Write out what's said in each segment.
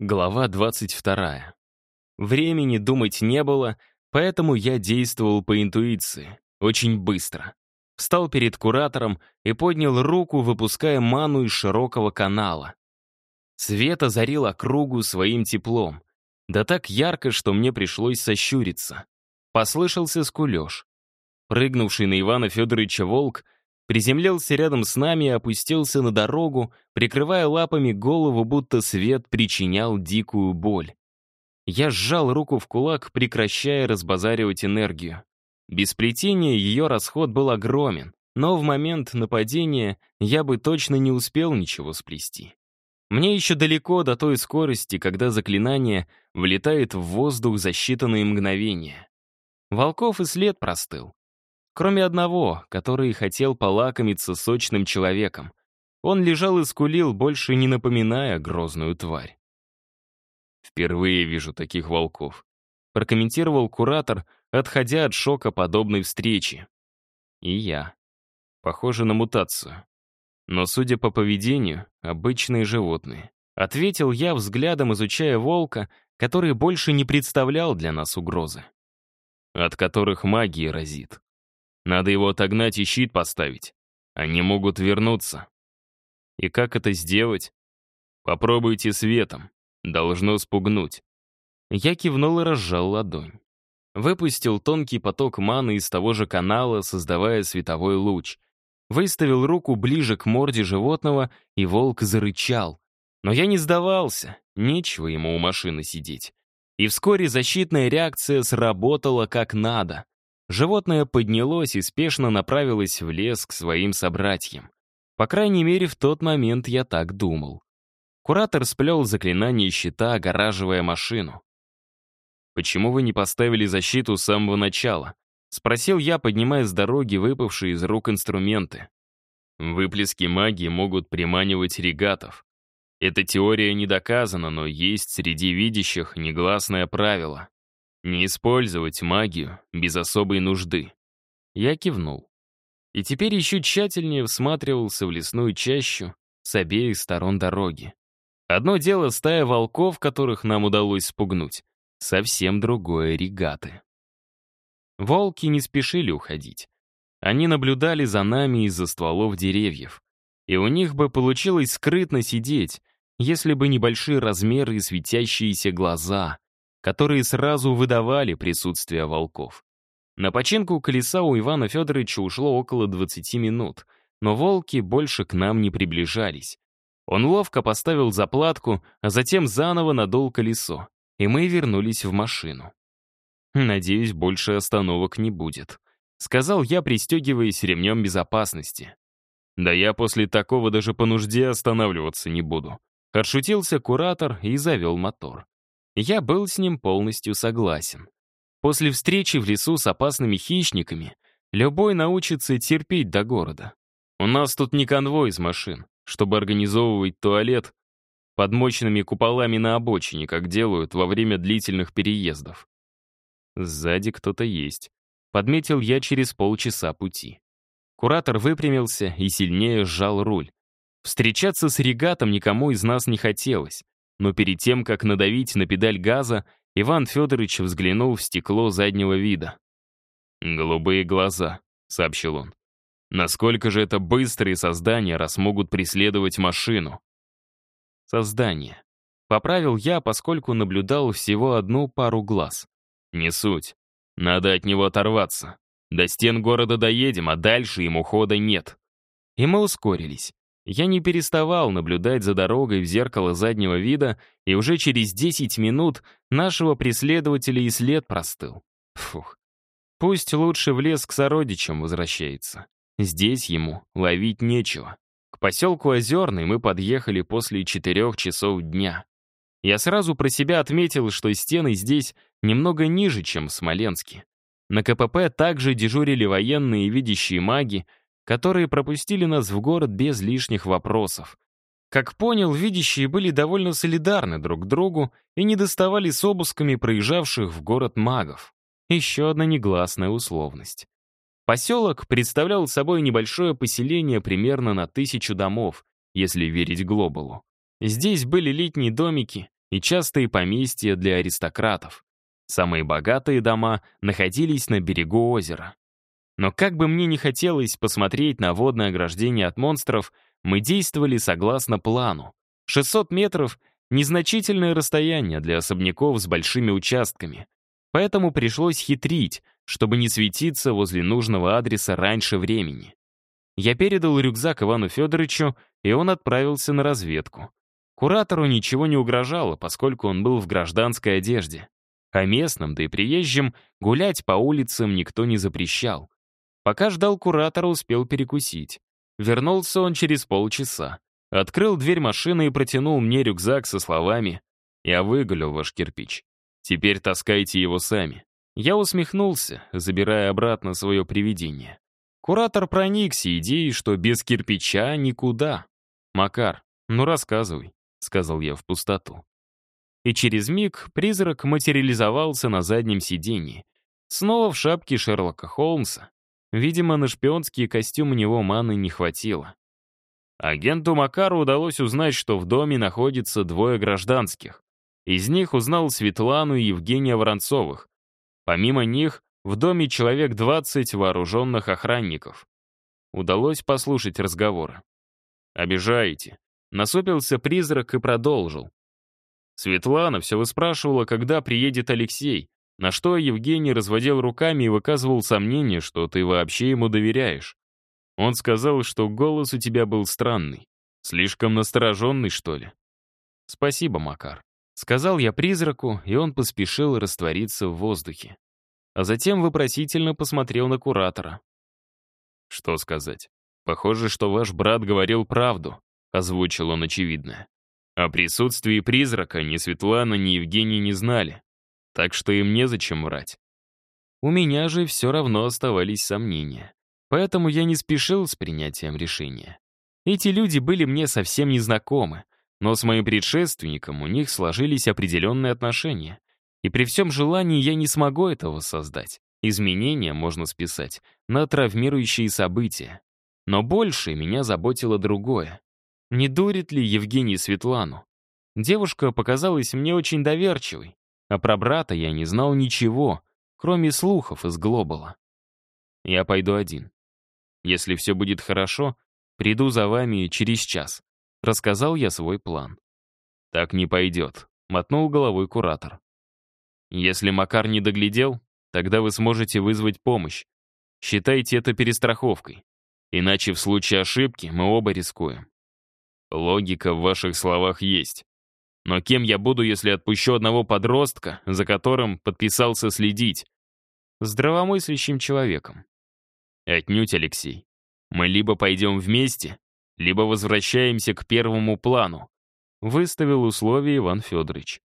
Глава 22. Времени думать не было, поэтому я действовал по интуиции, очень быстро. Встал перед куратором и поднял руку, выпуская ману из широкого канала. Свет озарил округу своим теплом. Да так ярко, что мне пришлось сощуриться. Послышался скулеж. Прыгнувший на Ивана Федоровича волк приземлился рядом с нами и опустился на дорогу, прикрывая лапами голову, будто свет причинял дикую боль. Я сжал руку в кулак, прекращая разбазаривать энергию. Без плетения ее расход был огромен, но в момент нападения я бы точно не успел ничего сплести. Мне еще далеко до той скорости, когда заклинание влетает в воздух за считанные мгновения. Волков и след простыл. Кроме одного, который хотел полакомиться сочным человеком. Он лежал и скулил, больше не напоминая грозную тварь. «Впервые вижу таких волков», — прокомментировал куратор, отходя от шока подобной встречи. И я. Похоже на мутацию. Но, судя по поведению, обычные животные. Ответил я взглядом, изучая волка, который больше не представлял для нас угрозы. От которых магия разит. Надо его отогнать и щит поставить. Они могут вернуться. И как это сделать? Попробуйте светом. Должно спугнуть. Я кивнул и разжал ладонь. Выпустил тонкий поток маны из того же канала, создавая световой луч. Выставил руку ближе к морде животного, и волк зарычал. Но я не сдавался, нечего ему у машины сидеть. И вскоре защитная реакция сработала как надо. Животное поднялось и спешно направилось в лес к своим собратьям. По крайней мере, в тот момент я так думал. Куратор сплел заклинание щита, огораживая машину. «Почему вы не поставили защиту с самого начала?» — спросил я, поднимая с дороги выпавшие из рук инструменты. Выплески магии могут приманивать регатов. Эта теория не доказана, но есть среди видящих негласное правило. Не использовать магию без особой нужды. Я кивнул. И теперь еще тщательнее всматривался в лесную чащу с обеих сторон дороги. Одно дело стая волков, которых нам удалось спугнуть, совсем другое — регаты. Волки не спешили уходить. Они наблюдали за нами из-за стволов деревьев. И у них бы получилось скрытно сидеть, если бы небольшие размеры и светящиеся глаза, которые сразу выдавали присутствие волков. На починку колеса у Ивана Федоровича ушло около 20 минут, но волки больше к нам не приближались. Он ловко поставил заплатку, а затем заново надул колесо, и мы вернулись в машину. «Надеюсь, больше остановок не будет», — сказал я, пристегиваясь ремнем безопасности. «Да я после такого даже по нужде останавливаться не буду», — отшутился куратор и завел мотор. Я был с ним полностью согласен. После встречи в лесу с опасными хищниками любой научится терпеть до города. У нас тут не конвой из машин, чтобы организовывать туалет под мощными куполами на обочине, как делают во время длительных переездов. Сзади кто-то есть. Подметил я через полчаса пути. Куратор выпрямился и сильнее сжал руль. Встречаться с регатом никому из нас не хотелось, но перед тем, как надавить на педаль газа, Иван Федорович взглянул в стекло заднего вида. «Голубые глаза», — сообщил он. «Насколько же это быстрые создания, раз могут преследовать машину?» «Создание», — поправил я, поскольку наблюдал всего одну пару глаз. Не суть. Надо от него оторваться. До стен города доедем, а дальше ему хода нет. И мы ускорились. Я не переставал наблюдать за дорогой в зеркало заднего вида, и уже через 10 минут нашего преследователя и след простыл. Фух. Пусть лучше в лес к сородичам возвращается. Здесь ему ловить нечего. К поселку Озерный мы подъехали после четырех часов дня. Я сразу про себя отметил, что стены здесь немного ниже, чем в Смоленске. На КПП также дежурили военные и видящие маги, которые пропустили нас в город без лишних вопросов. Как понял, видящие были довольно солидарны друг к другу и не доставали с обысками проезжавших в город магов. Еще одна негласная условность. Поселок представлял собой небольшое поселение примерно на тысячу домов, если верить Глобалу. Здесь были летние домики, и частые поместья для аристократов. Самые богатые дома находились на берегу озера. Но как бы мне не хотелось посмотреть на водное ограждение от монстров, мы действовали согласно плану. 600 метров — незначительное расстояние для особняков с большими участками. Поэтому пришлось хитрить, чтобы не светиться возле нужного адреса раньше времени. Я передал рюкзак Ивану Федоровичу, и он отправился на разведку. Куратору ничего не угрожало, поскольку он был в гражданской одежде. А местным, да и приезжим, гулять по улицам никто не запрещал. Пока ждал куратора, успел перекусить. Вернулся он через полчаса. Открыл дверь машины и протянул мне рюкзак со словами «Я выгулял ваш кирпич. Теперь таскайте его сами». Я усмехнулся, забирая обратно свое привидение. Куратор проникся идеей, что без кирпича никуда. «Макар, ну рассказывай», — сказал я в пустоту. И через миг призрак материализовался на заднем сиденье. Снова в шапке Шерлока Холмса. Видимо, на шпионский костюм у него маны не хватило. Агенту Макару удалось узнать, что в доме находится двое гражданских. Из них узнал Светлану и Евгения Воронцовых. Помимо них, в доме человек 20 вооруженных охранников. Удалось послушать разговоры. «Обижаете», Насупился призрак и продолжил. Светлана все выспрашивала, когда приедет Алексей, на что Евгений разводил руками и выказывал сомнение, что ты вообще ему доверяешь. Он сказал, что голос у тебя был странный. Слишком настороженный, что ли? Спасибо, Макар. Сказал я призраку, и он поспешил раствориться в воздухе. А затем вопросительно посмотрел на куратора. Что сказать? Похоже, что ваш брат говорил правду. — озвучил он очевидное. О присутствии призрака ни Светлана, ни Евгений не знали, так что им незачем врать. У меня же все равно оставались сомнения, поэтому я не спешил с принятием решения. Эти люди были мне совсем незнакомы, но с моим предшественником у них сложились определенные отношения, и при всем желании я не смогу этого создать. Изменения можно списать на травмирующие события. Но больше меня заботило другое. Не дурит ли Евгений Светлану? Девушка показалась мне очень доверчивой, а про брата я не знал ничего, кроме слухов из Глобала. Я пойду один. Если все будет хорошо, приду за вами через час. Рассказал я свой план. Так не пойдет, мотнул головой куратор. Если Макар не доглядел, тогда вы сможете вызвать помощь. Считайте это перестраховкой. Иначе в случае ошибки мы оба рискуем. Логика в ваших словах есть. Но кем я буду, если отпущу одного подростка, за которым подписался следить? Здравомыслящим человеком. Отнюдь, Алексей. Мы либо пойдем вместе, либо возвращаемся к первому плану. Выставил условия Иван Федорович.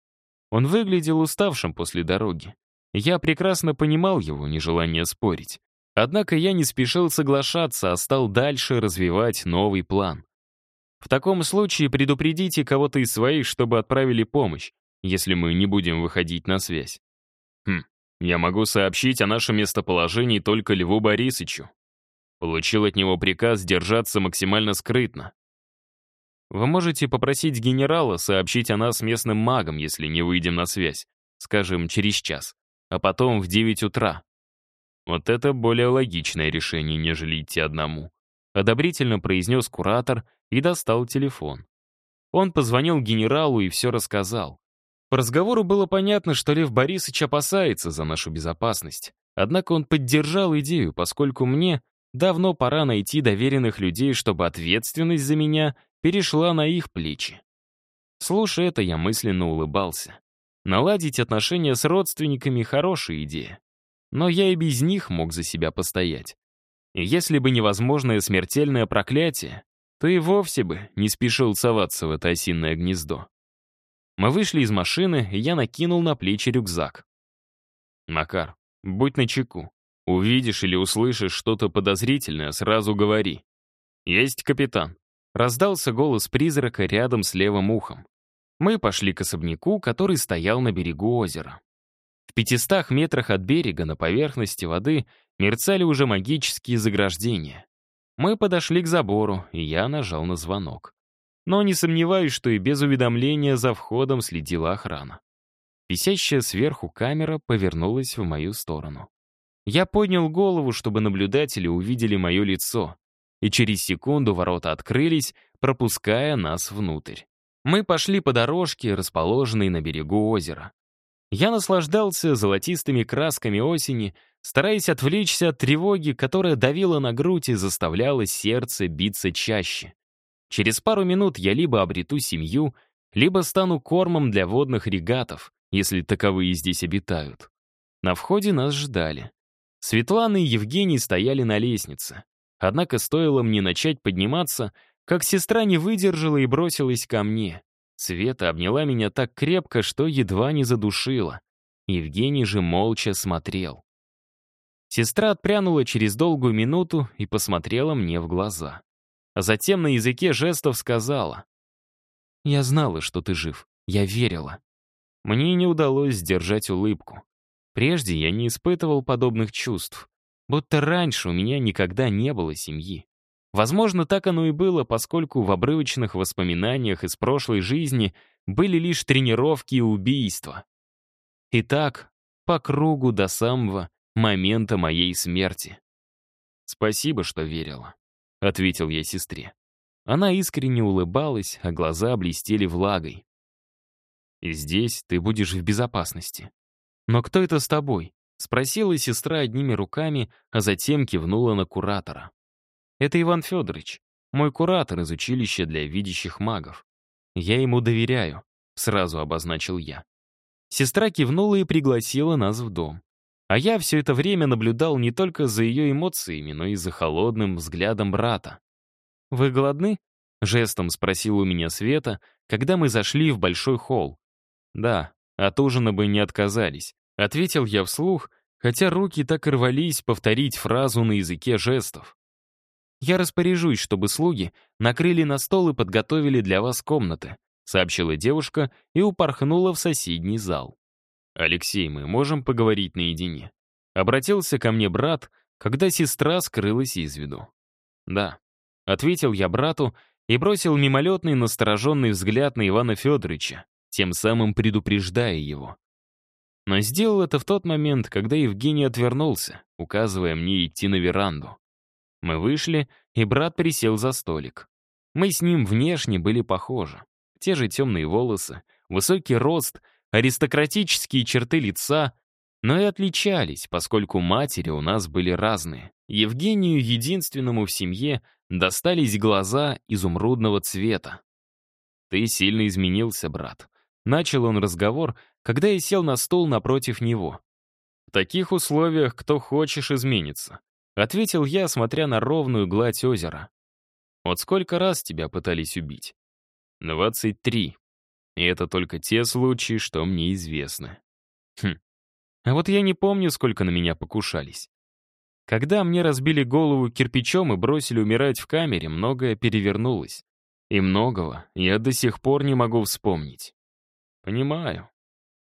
Он выглядел уставшим после дороги. Я прекрасно понимал его нежелание спорить. Однако я не спешил соглашаться, а стал дальше развивать новый план. В таком случае предупредите кого-то из своих, чтобы отправили помощь, если мы не будем выходить на связь. Хм, я могу сообщить о нашем местоположении только Льву Борисовичу. Получил от него приказ держаться максимально скрытно. Вы можете попросить генерала сообщить о нас местным магам, если не выйдем на связь, скажем, через час, а потом в 9 утра. Вот это более логичное решение, нежели идти одному. Одобрительно произнес куратор и достал телефон. Он позвонил генералу и все рассказал. По разговору было понятно, что Лев Борисович опасается за нашу безопасность. Однако он поддержал идею, поскольку мне давно пора найти доверенных людей, чтобы ответственность за меня перешла на их плечи. Слушая это, я мысленно улыбался. Наладить отношения с родственниками — хорошая идея. Но я и без них мог за себя постоять. Если бы невозможное смертельное проклятие, то и вовсе бы не спешил соваться в это осиное гнездо. Мы вышли из машины, и я накинул на плечи рюкзак. «Макар, будь начеку. Увидишь или услышишь что-то подозрительное, сразу говори». «Есть капитан», — раздался голос призрака рядом с левым ухом. Мы пошли к особняку, который стоял на берегу озера. В пятистах метрах от берега на поверхности воды мерцали уже магические заграждения. Мы подошли к забору, и я нажал на звонок. но не сомневаюсь, что и без уведомления за входом следила охрана. Висящая сверху камера повернулась в мою сторону. Я поднял голову, чтобы наблюдатели увидели мое лицо, и через секунду ворота открылись, пропуская нас внутрь. Мы пошли по дорожке, расположенной на берегу озера. Я наслаждался золотистыми красками осени, стараясь отвлечься от тревоги, которая давила на грудь и заставляла сердце биться чаще. Через пару минут я либо обрету семью, либо стану кормом для водных регатов, если таковые здесь обитают. На входе нас ждали. Светлана и Евгений стояли на лестнице. Однако стоило мне начать подниматься, как сестра не выдержала и бросилась ко мне. Света обняла меня так крепко, что едва не задушила. Евгений же молча смотрел. Сестра отпрянула через долгую минуту и посмотрела мне в глаза. А затем на языке жестов сказала. «Я знала, что ты жив. Я верила». Мне не удалось сдержать улыбку. Прежде я не испытывал подобных чувств. Будто раньше у меня никогда не было семьи. Возможно, так оно и было, поскольку в обрывочных воспоминаниях из прошлой жизни были лишь тренировки и убийства. И так, по кругу до самого момента моей смерти. «Спасибо, что верила», — ответил я сестре. Она искренне улыбалась, а глаза блестели влагой. «И здесь ты будешь в безопасности. Но кто это с тобой?» — спросила сестра одними руками, а затем кивнула на куратора. «Это Иван Федорович, мой куратор из училища для видящих магов. Я ему доверяю», — сразу обозначил я. Сестра кивнула и пригласила нас в дом. А я все это время наблюдал не только за ее эмоциями, но и за холодным взглядом брата. «Вы голодны?» — жестом спросил у меня Света, когда мы зашли в большой холл. «Да, от ужина бы не отказались», — ответил я вслух, хотя руки так и рвались повторить фразу на языке жестов. «Я распоряжусь, чтобы слуги накрыли на стол и подготовили для вас комнаты», сообщила девушка и упорхнула в соседний зал. «Алексей, мы можем поговорить наедине?» Обратился ко мне брат, когда сестра скрылась из виду. «Да», — ответил я брату и бросил мимолетный настороженный взгляд на Ивана Федоровича, тем самым предупреждая его. Но сделал это в тот момент, когда Евгений отвернулся, указывая мне идти на веранду. Мы вышли, и брат присел за столик. Мы с ним внешне были похожи. Те же темные волосы, высокий рост аристократические черты лица, но и отличались, поскольку матери у нас были разные. Евгению, единственному в семье, достались глаза изумрудного цвета. «Ты сильно изменился, брат», — начал он разговор, когда я сел на стол напротив него. «В таких условиях кто хочешь изменится», — ответил я, смотря на ровную гладь озера. «Вот сколько раз тебя пытались убить?» «Двадцать три», и это только те случаи, что мне известны. Хм. А вот я не помню, сколько на меня покушались. Когда мне разбили голову кирпичом и бросили умирать в камере, многое перевернулось. И многого я до сих пор не могу вспомнить. Понимаю.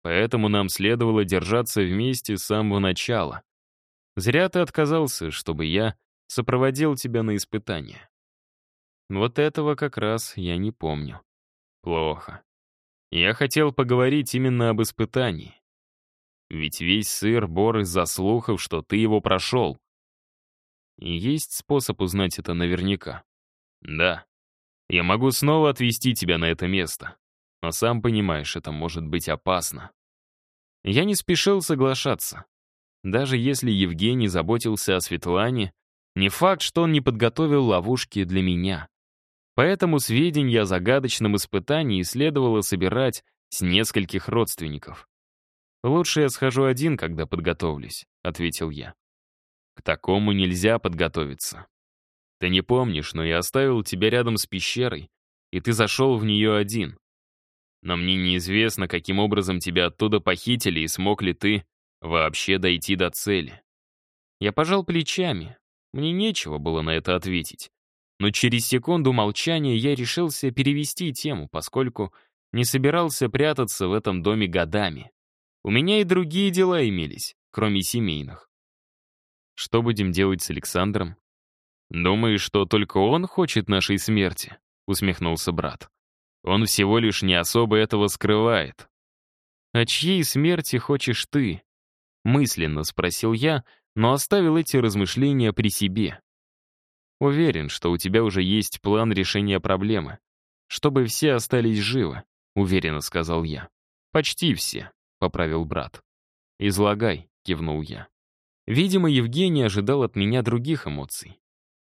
Поэтому нам следовало держаться вместе с самого начала. Зря ты отказался, чтобы я сопроводил тебя на испытание. Вот этого как раз я не помню. Плохо. Я хотел поговорить именно об испытании. Ведь весь сыр-бор из-за слухов, что ты его прошел. И есть способ узнать это наверняка. Да. Я могу снова отвезти тебя на это место. Но сам понимаешь, это может быть опасно. Я не спешил соглашаться. Даже если Евгений заботился о Светлане, не факт, что он не подготовил ловушки для меня. Поэтому сведения о загадочном испытании следовало собирать с нескольких родственников. «Лучше я схожу один, когда подготовлюсь», — ответил я. «К такому нельзя подготовиться. Ты не помнишь, но я оставил тебя рядом с пещерой, и ты зашел в нее один. Но мне неизвестно, каким образом тебя оттуда похитили и смог ли ты вообще дойти до цели». Я пожал плечами. Мне нечего было на это ответить. Но через секунду молчания я решился перевести тему, поскольку не собирался прятаться в этом доме годами. У меня и другие дела имелись, кроме семейных. Что будем делать с Александром? Думаешь, что только он хочет нашей смерти? усмехнулся брат. «Он всего лишь не особо этого скрывает». «А чьей смерти хочешь ты?» Мысленно спросил я, но оставил эти размышления при себе. Уверен, что у тебя уже есть план решения проблемы. Чтобы все остались живы, уверенно сказал я. Почти все, поправил брат. Излагай, кивнул я. Видимо, Евгений ожидал от меня других эмоций.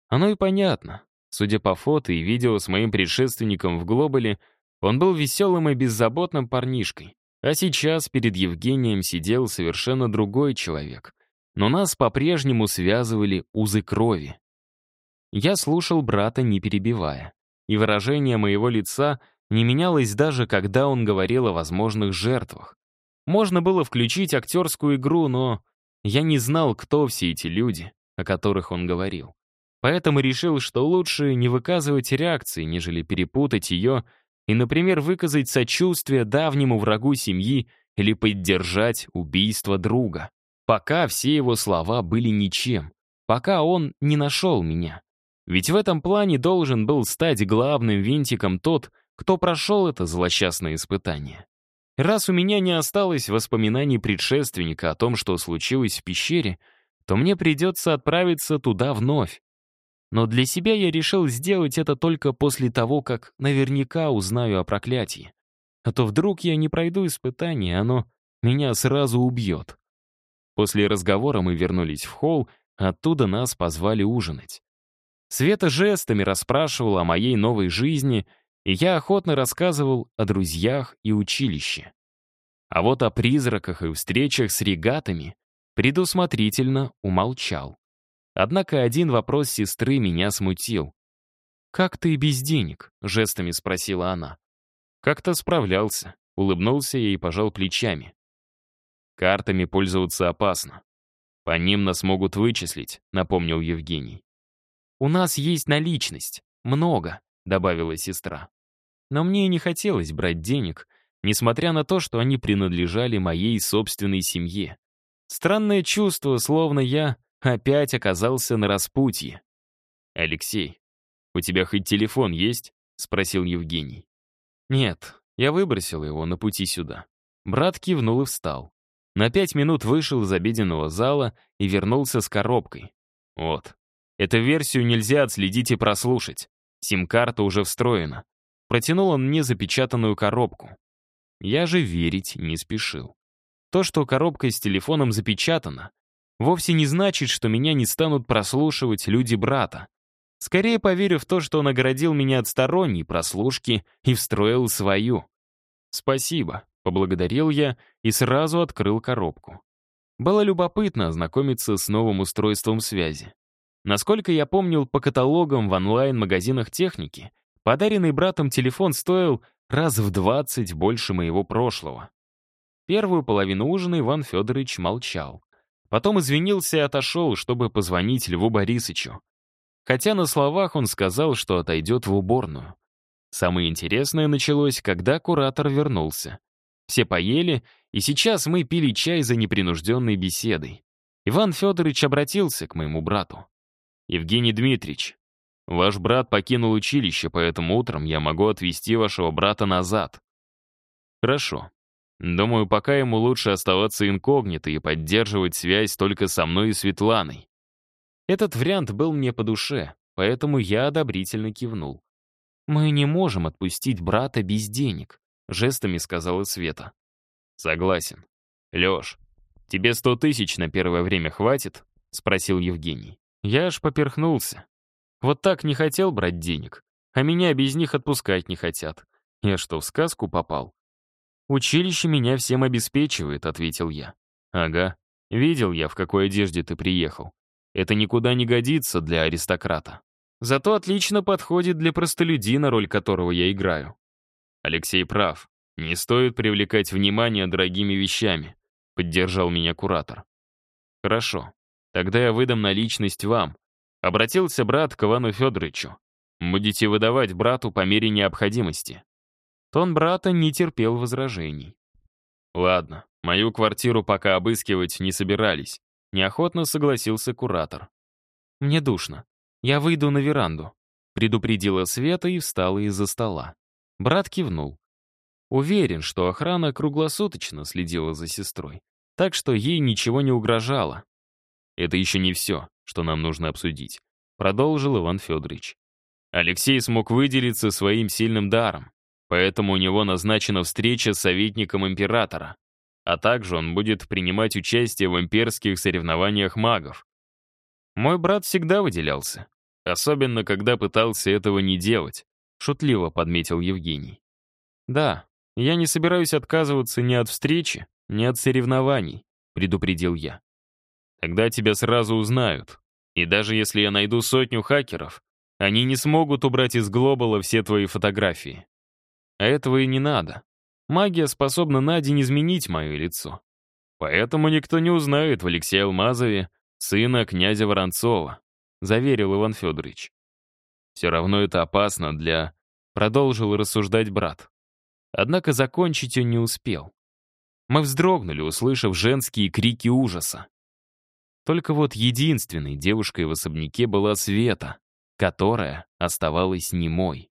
Оно и понятно. Судя по фото и видео с моим предшественником в Глобале, он был веселым и беззаботным парнишкой. А сейчас перед Евгением сидел совершенно другой человек. Но нас по-прежнему связывали узы крови. Я слушал брата, не перебивая. И выражение моего лица не менялось даже, когда он говорил о возможных жертвах. Можно было включить актерскую игру, но я не знал, кто все эти люди, о которых он говорил. Поэтому решил, что лучше не выказывать реакции, нежели перепутать ее и, например, выказать сочувствие давнему врагу семьи или поддержать убийство друга. Пока все его слова были ничем, пока он не нашел меня. Ведь в этом плане должен был стать главным винтиком тот, кто прошел это злосчастное испытание. Раз у меня не осталось воспоминаний предшественника о том, что случилось в пещере, то мне придется отправиться туда вновь. Но для себя я решил сделать это только после того, как наверняка узнаю о проклятии. А то вдруг я не пройду испытание, оно меня сразу убьет. После разговора мы вернулись в холл, оттуда нас позвали ужинать. Света жестами расспрашивала о моей новой жизни, и я охотно рассказывал о друзьях и училище. А вот о призраках и встречах с регатами предусмотрительно умолчал. Однако один вопрос сестры меня смутил. «Как ты без денег?» — жестами спросила она. Как-то справлялся, улыбнулся ей и пожал плечами. «Картами пользоваться опасно. По ним нас могут вычислить», — напомнил Евгений. «У нас есть наличность. Много», — добавила сестра. Но мне не хотелось брать денег, несмотря на то, что они принадлежали моей собственной семье. Странное чувство, словно я опять оказался на распутье. «Алексей, у тебя хоть телефон есть?» — спросил Евгений. «Нет, я выбросил его на пути сюда». Брат кивнул и встал. На пять минут вышел из обеденного зала и вернулся с коробкой. «Вот, Эту версию нельзя отследить и прослушать. Сим-карта уже встроена. Протянул он мне запечатанную коробку. Я же верить не спешил. То, что коробка с телефоном запечатана, вовсе не значит, что меня не станут прослушивать люди брата. Скорее поверю в то, что он оградил меня от сторонней прослушки и встроил свою. «Спасибо», — поблагодарил я и сразу открыл коробку. Было любопытно ознакомиться с новым устройством связи. Насколько я помнил по каталогам в онлайн-магазинах техники, подаренный братом телефон стоил раз в 20 больше моего прошлого. Первую половину ужина Иван Федорович молчал. Потом извинился и отошел, чтобы позвонить Льву Борисовичу. Хотя на словах он сказал, что отойдет в уборную. Самое интересное началось, когда куратор вернулся. Все поели, и сейчас мы пили чай за непринужденной беседой. Иван Федорович обратился к моему брату. «Евгений Дмитриевич, ваш брат покинул училище, поэтому утром я могу отвезти вашего брата назад». «Хорошо. Думаю, пока ему лучше оставаться инкогнито и поддерживать связь только со мной и Светланой». Этот вариант был мне по душе, поэтому я одобрительно кивнул. «Мы не можем отпустить брата без денег», — жестами сказала Света. «Согласен. Лёш, тебе сто тысяч на первое время хватит?» — спросил Евгений. Я аж поперхнулся. Вот так не хотел брать денег, а меня без них отпускать не хотят. Я что, в сказку попал? «Училище меня всем обеспечивает», — ответил я. «Ага. Видел я, в какой одежде ты приехал. Это никуда не годится для аристократа. Зато отлично подходит для простолюдина, роль которого я играю». Алексей прав. Не стоит привлекать внимание дорогими вещами, поддержал меня куратор. Хорошо. Тогда я выдам наличность вам. Обратился брат к Ивану Федоровичу. Будете выдавать брату по мере необходимости. Тон брата не терпел возражений. Ладно, мою квартиру пока обыскивать не собирались. Неохотно согласился куратор. Мне душно. Я выйду на веранду. предупредила Света и встала из-за стола. Брат кивнул. Уверен, что охрана круглосуточно следила за сестрой, так что ей ничего не угрожало. «Это еще не все, что нам нужно обсудить», — продолжил Иван Федорович. Алексей смог выделиться своим сильным даром, поэтому у него назначена встреча с советником императора, а также он будет принимать участие в имперских соревнованиях магов. Мой брат всегда выделялся, особенно когда пытался этого не делать, шутливо подметил Евгений. Да, я не собираюсь отказываться ни от встречи, ни от соревнований, предупредил я. Тогда тебя сразу узнают. И даже если я найду сотню хакеров, они не смогут убрать из глобала все твои фотографии. А этого и не надо. Магия способна на день изменить мое лицо. Поэтому никто не узнает в Алексее Алмазове сына князя Воронцова, заверил Иван Федорович. Все равно это опасно для... Продолжил рассуждать брат. Однако закончить он не успел. Мы вздрогнули, услышав женские крики ужаса. Только вот единственной девушкой в особняке была Света, которая оставалась немой.